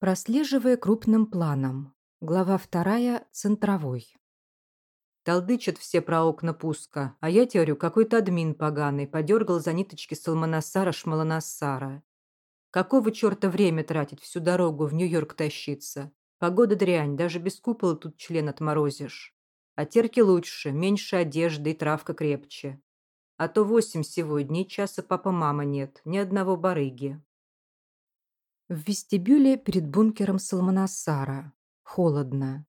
Прослеживая крупным планом. Глава вторая. Центровой. Толдычат все про окна пуска, а я теорю, какой-то админ поганый подергал за ниточки Салманасара Шмаланасара. Какого черта время тратить всю дорогу в Нью-Йорк тащиться? Погода дрянь, даже без купола тут член отморозишь. А терки лучше, меньше одежды и травка крепче. А то восемь сегодня и часа папа-мама нет, ни одного барыги. В вестибюле перед бункером Салманасара. Холодно.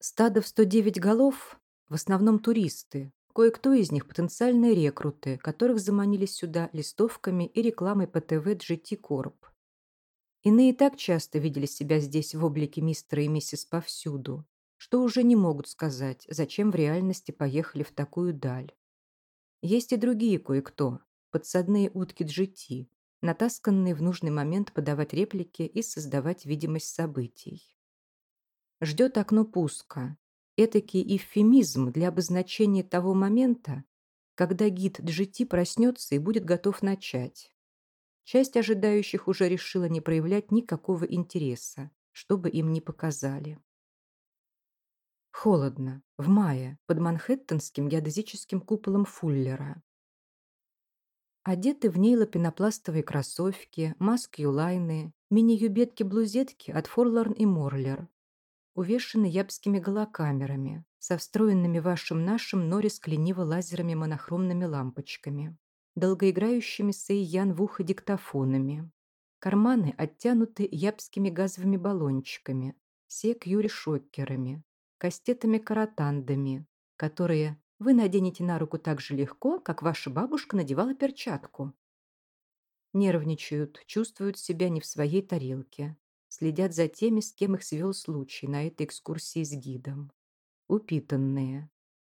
Стадо в 109 голов, в основном туристы. Кое-кто из них потенциальные рекруты, которых заманили сюда листовками и рекламой по ТВ GT Corp. Иные так часто видели себя здесь в облике мистера и миссис повсюду, что уже не могут сказать, зачем в реальности поехали в такую даль. Есть и другие кое-кто, подсадные утки GT, натасканные в нужный момент подавать реплики и создавать видимость событий. Ждет окно пуска. Этакий эвфемизм для обозначения того момента, когда гид GT проснется и будет готов начать. Часть ожидающих уже решила не проявлять никакого интереса, чтобы им не показали. Холодно. В мае, под манхэттенским геодезическим куполом Фуллера. Одеты в ней лапинопластовые кроссовки, маски-юлайны, мини-юбетки-блузетки от Форлорн и Морлер, увешаны ябскими голокамерами, со встроенными вашим-нашим Норрис клениво-лазерами монохромными лампочками, долгоиграющими Сейян в ухо диктофонами. Карманы оттянуты ябскими газовыми баллончиками, сек-юри-шокерами, кастетами-каратандами, которые вы наденете на руку так же легко, как ваша бабушка надевала перчатку. Нервничают, чувствуют себя не в своей тарелке. Следят за теми, с кем их свел случай на этой экскурсии с гидом. Упитанные,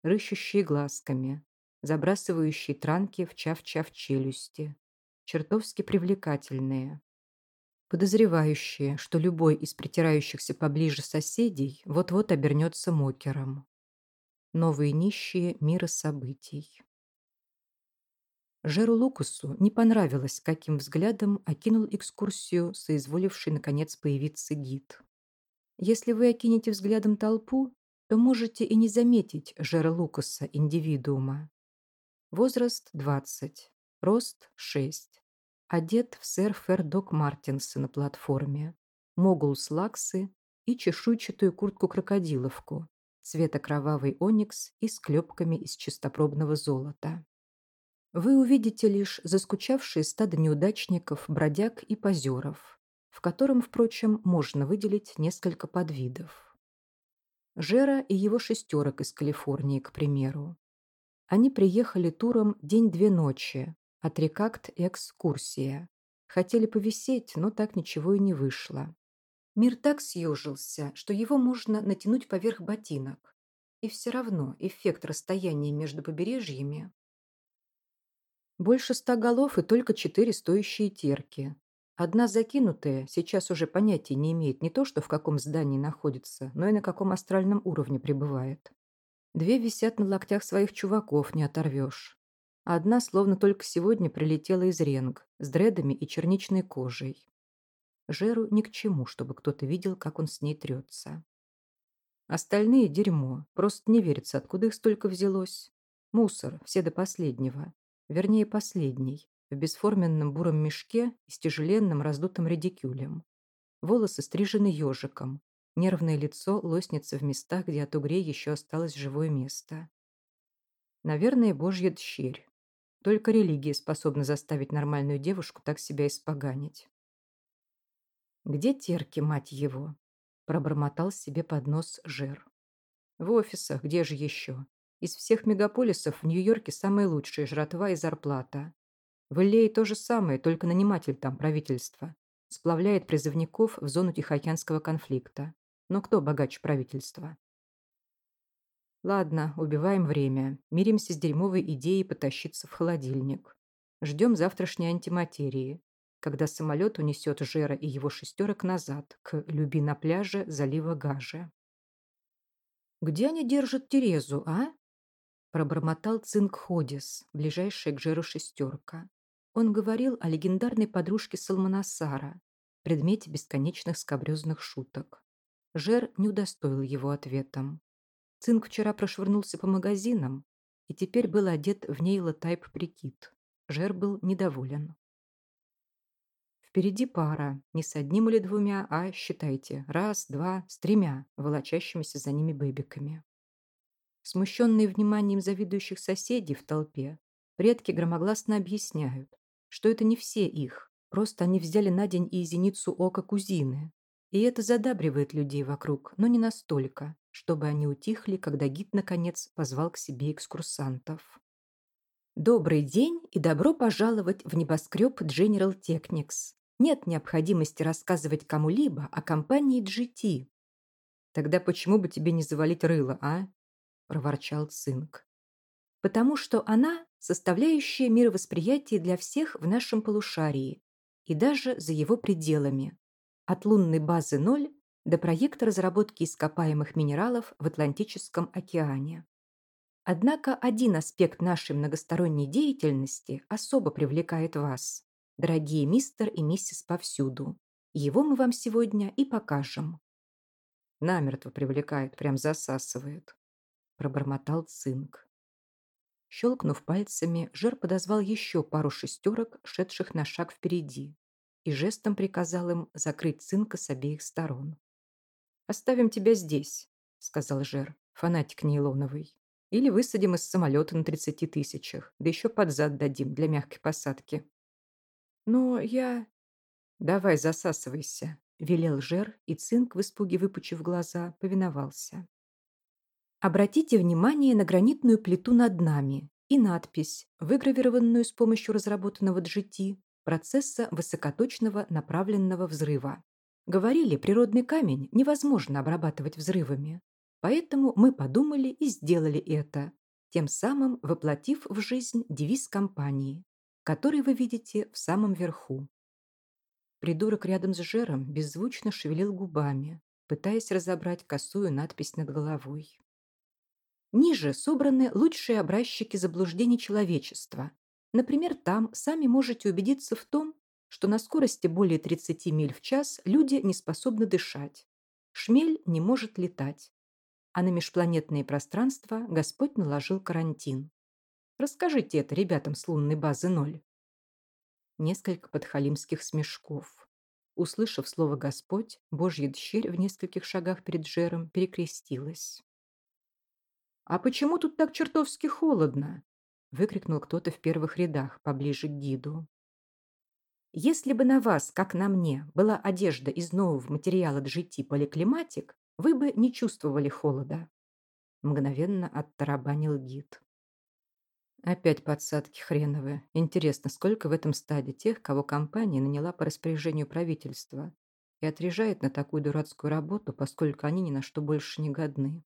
рыщущие глазками, забрасывающие транки в чав-чав челюсти, чертовски привлекательные, подозревающие, что любой из притирающихся поближе соседей вот-вот обернется мокером. Новые нищие мира событий. Жеру Лукасу не понравилось, каким взглядом окинул экскурсию, соизволивший, наконец, появиться гид. Если вы окинете взглядом толпу, то можете и не заметить Жера Лукаса, индивидуума. Возраст 20, рост 6, одет в сэр Фердок Мартинса на платформе, могул с лаксы и чешуйчатую куртку-крокодиловку, цвета кровавый оникс и с клепками из чистопробного золота. Вы увидите лишь заскучавшие стадо неудачников, бродяг и позеров, в котором, впрочем, можно выделить несколько подвидов. Жера и его шестерок из Калифорнии, к примеру. Они приехали туром день-две ночи, отрекакт и экскурсия. Хотели повисеть, но так ничего и не вышло. Мир так съежился, что его можно натянуть поверх ботинок. И все равно эффект расстояния между побережьями больше ста голов и только четыре стоящие терки. Одна закинутая сейчас уже понятия не имеет не то, что в каком здании находится, но и на каком астральном уровне пребывает. Две висят на локтях своих чуваков, не оторвешь. Одна словно только сегодня прилетела из ренг, с дредами и черничной кожей. Жеру ни к чему, чтобы кто-то видел, как он с ней трется. Остальные – дерьмо. Просто не верится, откуда их столько взялось. Мусор, все до последнего. Вернее, последний. В бесформенном буром мешке и с тяжеленным раздутым редикюлем. Волосы стрижены ежиком. Нервное лицо лоснится в местах, где от угрей еще осталось живое место. Наверное, божья дщерь. Только религия способна заставить нормальную девушку так себя испоганить. «Где терки, мать его?» – пробормотал себе под нос Жер. «В офисах, где же еще? Из всех мегаполисов в Нью-Йорке самая лучшая жратва и зарплата. В Иллее то же самое, только наниматель там правительство. Сплавляет призывников в зону Тихоокеанского конфликта. Но кто богаче правительства?» Ладно, убиваем время. Миримся с дерьмовой идеей потащиться в холодильник. Ждем завтрашней антиматерии когда самолет унесет Жера и его шестерок назад, к Люби на пляже залива Гажи. «Где они держат Терезу, а?» Пробормотал Цинк Ходис, ближайшая к Жеру шестерка. Он говорил о легендарной подружке Салманасара, предмете бесконечных скобрезных шуток. Жер не удостоил его ответом. Цинк вчера прошвырнулся по магазинам и теперь был одет в нейлотайп прикид. Жер был недоволен. Впереди пара, не с одним или двумя, а, считайте, раз, два, с тремя, волочащимися за ними бэбиками. Смущенные вниманием завидующих соседей в толпе, предки громогласно объясняют, что это не все их, просто они взяли на день и зеницу ока кузины. И это задабривает людей вокруг, но не настолько, чтобы они утихли, когда гид, наконец, позвал к себе экскурсантов. Добрый день и добро пожаловать в небоскреб General Technics. Нет необходимости рассказывать кому-либо о компании GT. Тогда почему бы тебе не завалить рыло, а? проворчал Цинк. Потому что она – составляющая мировосприятие для всех в нашем полушарии и даже за его пределами. От лунной базы ноль до проекта разработки ископаемых минералов в Атлантическом океане. Однако один аспект нашей многосторонней деятельности особо привлекает вас, дорогие мистер и миссис повсюду. Его мы вам сегодня и покажем. Намертво привлекает, прям засасывает пробормотал цинк. Щелкнув пальцами, Жер подозвал еще пару шестерок, шедших на шаг впереди, и жестом приказал им закрыть цинка с обеих сторон. «Оставим тебя здесь», — сказал Жер, фанатик нейлоновый. «Или высадим из самолета на тридцати тысячах, да еще под зад дадим для мягкой посадки». «Но я...» «Давай, засасывайся», — велел Жер, и цинк, в испуге выпучив глаза, повиновался. Обратите внимание на гранитную плиту над нами и надпись, выгравированную с помощью разработанного GT процесса высокоточного направленного взрыва. Говорили, природный камень невозможно обрабатывать взрывами. Поэтому мы подумали и сделали это, тем самым воплотив в жизнь девиз компании, который вы видите в самом верху. Придурок рядом с Жером беззвучно шевелил губами, пытаясь разобрать косую надпись над головой. Ниже собраны лучшие образчики заблуждений человечества. Например, там сами можете убедиться в том, что на скорости более 30 миль в час люди не способны дышать. Шмель не может летать. А на межпланетные пространства Господь наложил карантин. Расскажите это ребятам с лунной базы ноль. Несколько подхалимских смешков. Услышав слово «Господь», Божья дщерь в нескольких шагах перед Жером перекрестилась. «А почему тут так чертовски холодно?» выкрикнул кто-то в первых рядах, поближе к гиду. «Если бы на вас, как на мне, была одежда из нового материала GT поликлиматик, вы бы не чувствовали холода», мгновенно оттарабанил гид. Опять подсадки хреновые. Интересно, сколько в этом стаде тех, кого компания наняла по распоряжению правительства и отрежает на такую дурацкую работу, поскольку они ни на что больше не годны.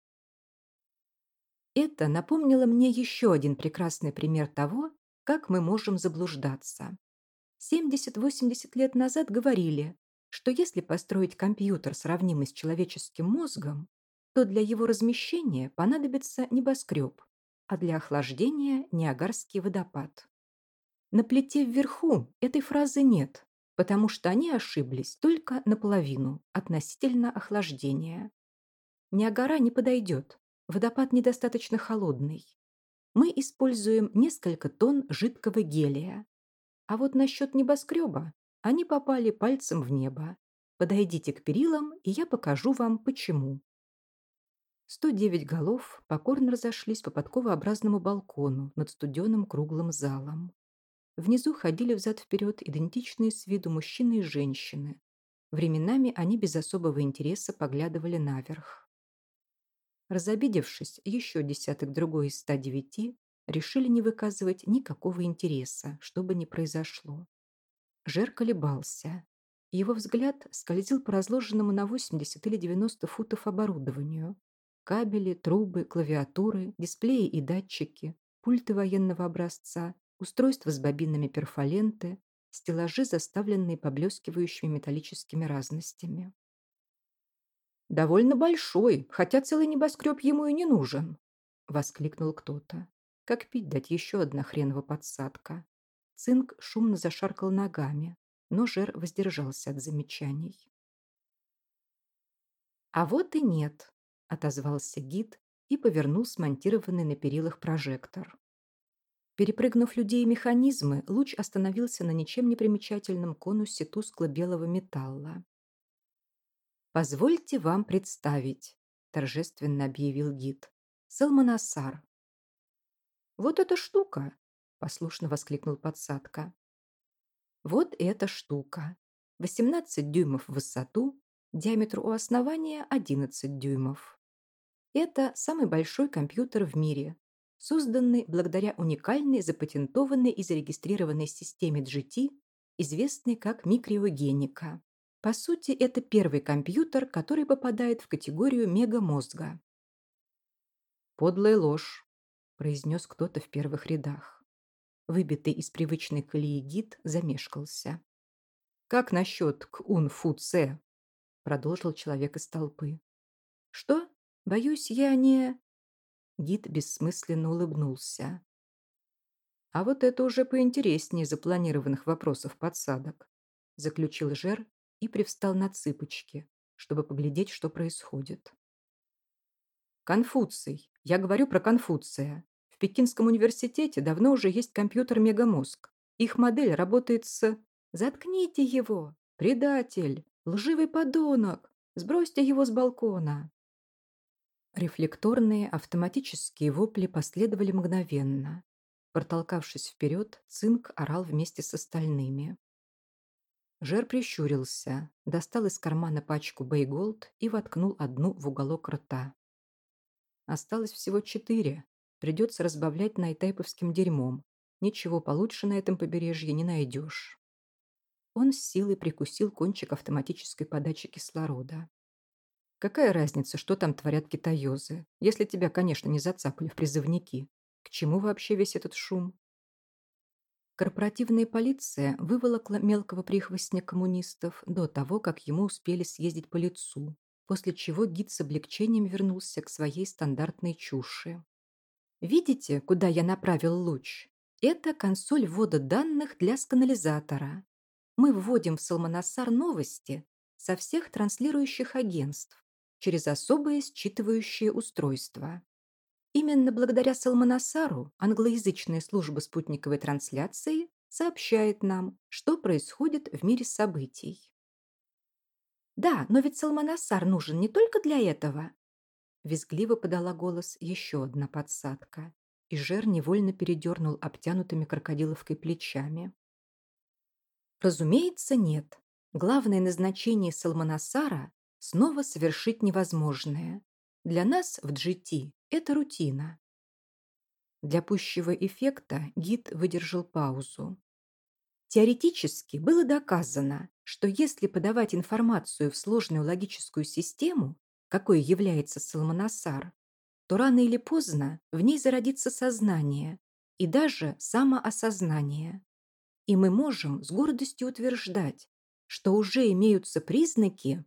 Это напомнило мне еще один прекрасный пример того, как мы можем заблуждаться. 70-80 лет назад говорили, что если построить компьютер, сравнимый с человеческим мозгом, то для его размещения понадобится небоскреб, а для охлаждения – Ниагарский водопад. На плите вверху этой фразы нет, потому что они ошиблись только наполовину относительно охлаждения. Ниагара не подойдет, Водопад недостаточно холодный. Мы используем несколько тонн жидкого гелия. А вот насчет небоскреба они попали пальцем в небо. Подойдите к перилам, и я покажу вам, почему. 109 голов покорно разошлись по подковообразному балкону над студеным круглым залом. Внизу ходили взад-вперед идентичные с виду мужчины и женщины. Временами они без особого интереса поглядывали наверх. Разобидевшись, еще десяток другой из 109 решили не выказывать никакого интереса, что бы ни произошло. Жер колебался. Его взгляд скользил по разложенному на 80 или 90 футов оборудованию. Кабели, трубы, клавиатуры, дисплеи и датчики, пульты военного образца, устройства с бобинами перфоленты, стеллажи, заставленные поблескивающими металлическими разностями. «Довольно большой, хотя целый небоскреб ему и не нужен», — воскликнул кто-то. «Как пить дать еще одна хренова подсадка?» Цинк шумно зашаркал ногами, но Жер воздержался от замечаний. «А вот и нет», — отозвался гид и повернул смонтированный на перилах прожектор. Перепрыгнув людей и механизмы, луч остановился на ничем не примечательном конусе тускло-белого металла. «Позвольте вам представить», — торжественно объявил гид, — «Салманасар». «Вот эта штука!» — послушно воскликнул подсадка. «Вот эта штука. 18 дюймов в высоту, диаметр у основания 11 дюймов. Это самый большой компьютер в мире, созданный благодаря уникальной запатентованной и зарегистрированной системе GT, известной как микриогеника. По сути, это первый компьютер, который попадает в категорию мегамозга. «Подлая ложь», – произнес кто-то в первых рядах. Выбитый из привычной колеи гид замешкался. «Как насчет Кун-Фу-Це?» – продолжил человек из толпы. «Что? Боюсь, я не...» Гид бессмысленно улыбнулся. «А вот это уже поинтереснее запланированных вопросов подсадок», заключил Жер и привстал на цыпочки, чтобы поглядеть, что происходит. «Конфуций. Я говорю про Конфуция. В Пекинском университете давно уже есть компьютер «Мегамозг». Их модель работает с... Заткните его! Предатель! Лживый подонок! Сбросьте его с балкона!» Рефлекторные автоматические вопли последовали мгновенно. Протолкавшись вперед, цинк орал вместе с остальными. Жер прищурился, достал из кармана пачку бейголд и воткнул одну в уголок рта. Осталось всего четыре. Придется разбавлять найтайповским дерьмом. Ничего получше на этом побережье не найдешь. Он с силой прикусил кончик автоматической подачи кислорода. Какая разница, что там творят китаёзы, если тебя, конечно, не зацапали в призывники? К чему вообще весь этот шум? Корпоративная полиция выволокла мелкого прихвостня коммунистов до того, как ему успели съездить по лицу, после чего гид с облегчением вернулся к своей стандартной чуши. «Видите, куда я направил луч? Это консоль ввода данных для сканализатора. Мы вводим в Салманасар новости со всех транслирующих агентств, через особые считывающие устройства. Именно благодаря Салманасару англоязычная служба спутниковой трансляции сообщает нам, что происходит в мире событий. «Да, но ведь Салманасар нужен не только для этого!» Визгливо подала голос еще одна подсадка, и Жер невольно передернул обтянутыми крокодиловкой плечами. Разумеется, нет. Главное назначение Салманасара снова совершить невозможное. Для нас в GT это рутина. Для пущего эффекта гид выдержал паузу. Теоретически было доказано, что если подавать информацию в сложную логическую систему, какой является Салманасар, то рано или поздно в ней зародится сознание и даже самоосознание. И мы можем с гордостью утверждать, что уже имеются признаки,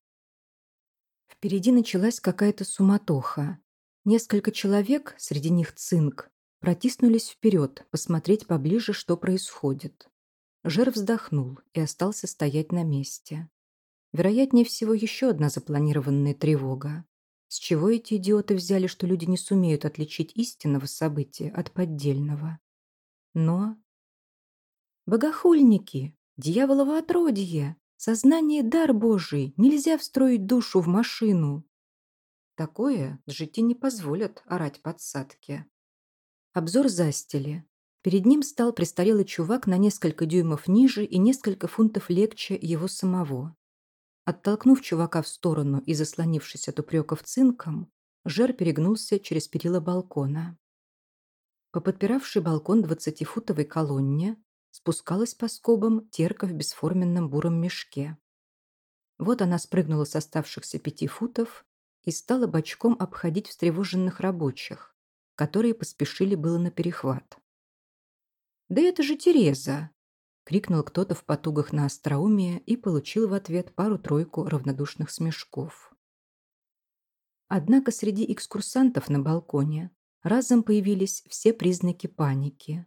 Впереди началась какая-то суматоха. Несколько человек, среди них цинк, протиснулись вперед, посмотреть поближе, что происходит. Жер вздохнул и остался стоять на месте. Вероятнее всего, еще одна запланированная тревога. С чего эти идиоты взяли, что люди не сумеют отличить истинного события от поддельного? Но... «Богохульники! Дьяволово отродье!» Сознание – дар Божий, нельзя встроить душу в машину. Такое жити не позволят орать подсадки. Обзор застили. Перед ним стал престарелый чувак на несколько дюймов ниже и несколько фунтов легче его самого. Оттолкнув чувака в сторону и заслонившись от упреков цинком, Жер перегнулся через перила балкона. По подпиравшей балкон двадцатифутовой колонне спускалась по скобам терка в бесформенном буром мешке. Вот она спрыгнула с оставшихся пяти футов и стала бочком обходить встревоженных рабочих, которые поспешили было на перехват. «Да это же Тереза!» — крикнул кто-то в потугах на остроумие и получил в ответ пару-тройку равнодушных смешков. Однако среди экскурсантов на балконе разом появились все признаки паники.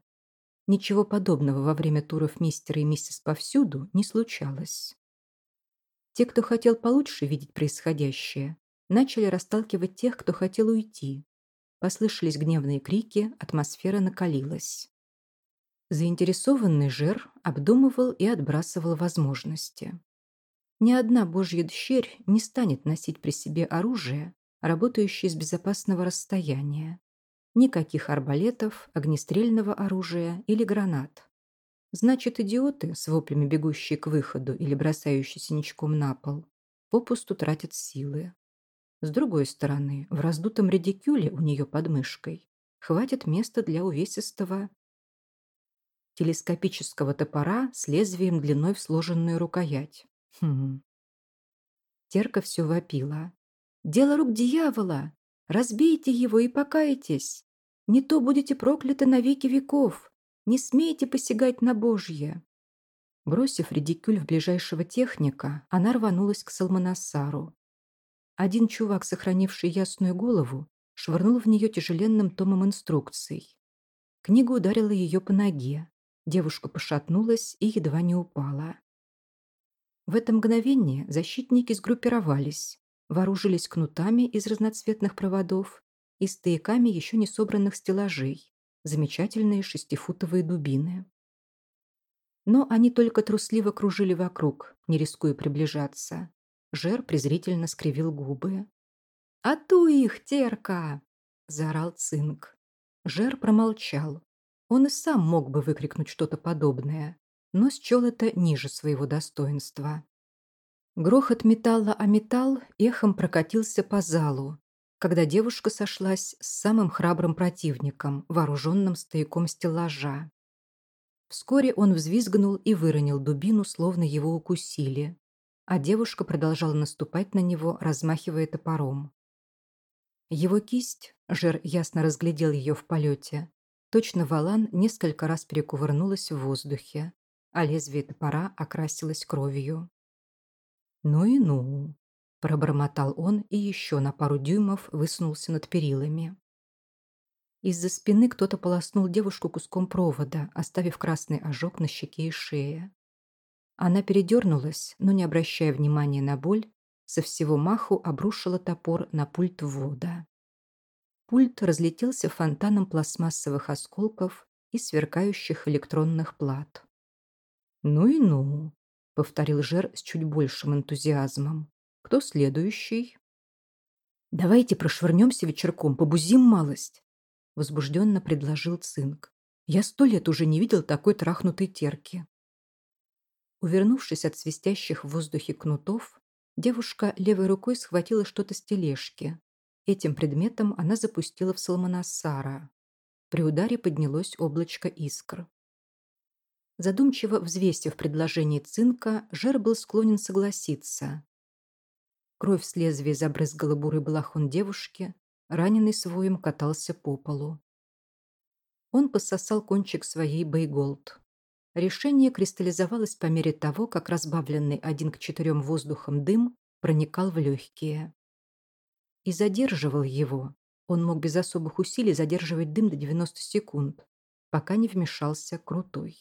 Ничего подобного во время туров мистера и миссис повсюду не случалось. Те, кто хотел получше видеть происходящее, начали расталкивать тех, кто хотел уйти. Послышались гневные крики, атмосфера накалилась. Заинтересованный Жер обдумывал и отбрасывал возможности. Ни одна божья дщерь не станет носить при себе оружие, работающее с безопасного расстояния. Никаких арбалетов, огнестрельного оружия или гранат. Значит, идиоты, с воплями бегущие к выходу или бросающиеся ничком на пол, попусту тратят силы. С другой стороны, в раздутом редикюле у нее под мышкой хватит места для увесистого телескопического топора с лезвием длиной в сложенную рукоять. Хм. Терка все вопила. «Дело рук дьявола! Разбейте его и покайтесь! Не то будете прокляты на веки веков! Не смейте посягать на Божье!» Бросив редикюль в ближайшего техника, она рванулась к Салманасару. Один чувак, сохранивший ясную голову, швырнул в нее тяжеленным томом инструкций. Книга ударила ее по ноге. Девушка пошатнулась и едва не упала. В это мгновение защитники сгруппировались, вооружились кнутами из разноцветных проводов и стояками еще не собранных стеллажей, замечательные шестифутовые дубины. Но они только трусливо кружили вокруг, не рискуя приближаться. Жер презрительно скривил губы. «А ту их, терка!» – заорал Цинк. Жер промолчал, он и сам мог бы выкрикнуть что-то подобное, но счел это ниже своего достоинства. Грохот металла о металл эхом прокатился по залу, когда девушка сошлась с самым храбрым противником, вооруженным стояком стеллажа. Вскоре он взвизгнул и выронил дубину, словно его укусили, а девушка продолжала наступать на него, размахивая топором. Его кисть, Жер ясно разглядел ее в полете, Точно валан несколько раз перекувырнулась в воздухе, а лезвие топора окрасилось кровью. «Ну и ну!» – пробормотал он и еще на пару дюймов высунулся над перилами. Из-за спины кто-то полоснул девушку куском провода, оставив красный ожог на щеке и шее. Она передернулась, но, не обращая внимания на боль, со всего маху обрушила топор на пульт ввода. Пульт разлетелся фонтаном пластмассовых осколков и сверкающих электронных плат. «Ну и ну», — повторил Жер с чуть большим энтузиазмом. «Кто следующий?» «Давайте прошвырнемся вечерком, побузим малость», — возбужденно предложил Цинк. «Я сто лет уже не видел такой трахнутой терки». Увернувшись от свистящих в воздухе кнутов, девушка левой рукой схватила что-то с тележки, Этим предметом она запустила в Салманасара. При ударе поднялось облачко искр. Задумчиво взвесив предложение цинка, Жер был склонен согласиться. Кровь с лезвия забрызгала бурый балахон девушки, раненый своим катался по полу. Он пососал кончик своей бейголд. Решение кристаллизовалось по мере того, как разбавленный один к четырем воздухом дым проникал в легкие и задерживал его. Он мог без особых усилий задерживать дым до 90 секунд, пока не вмешался Крутой.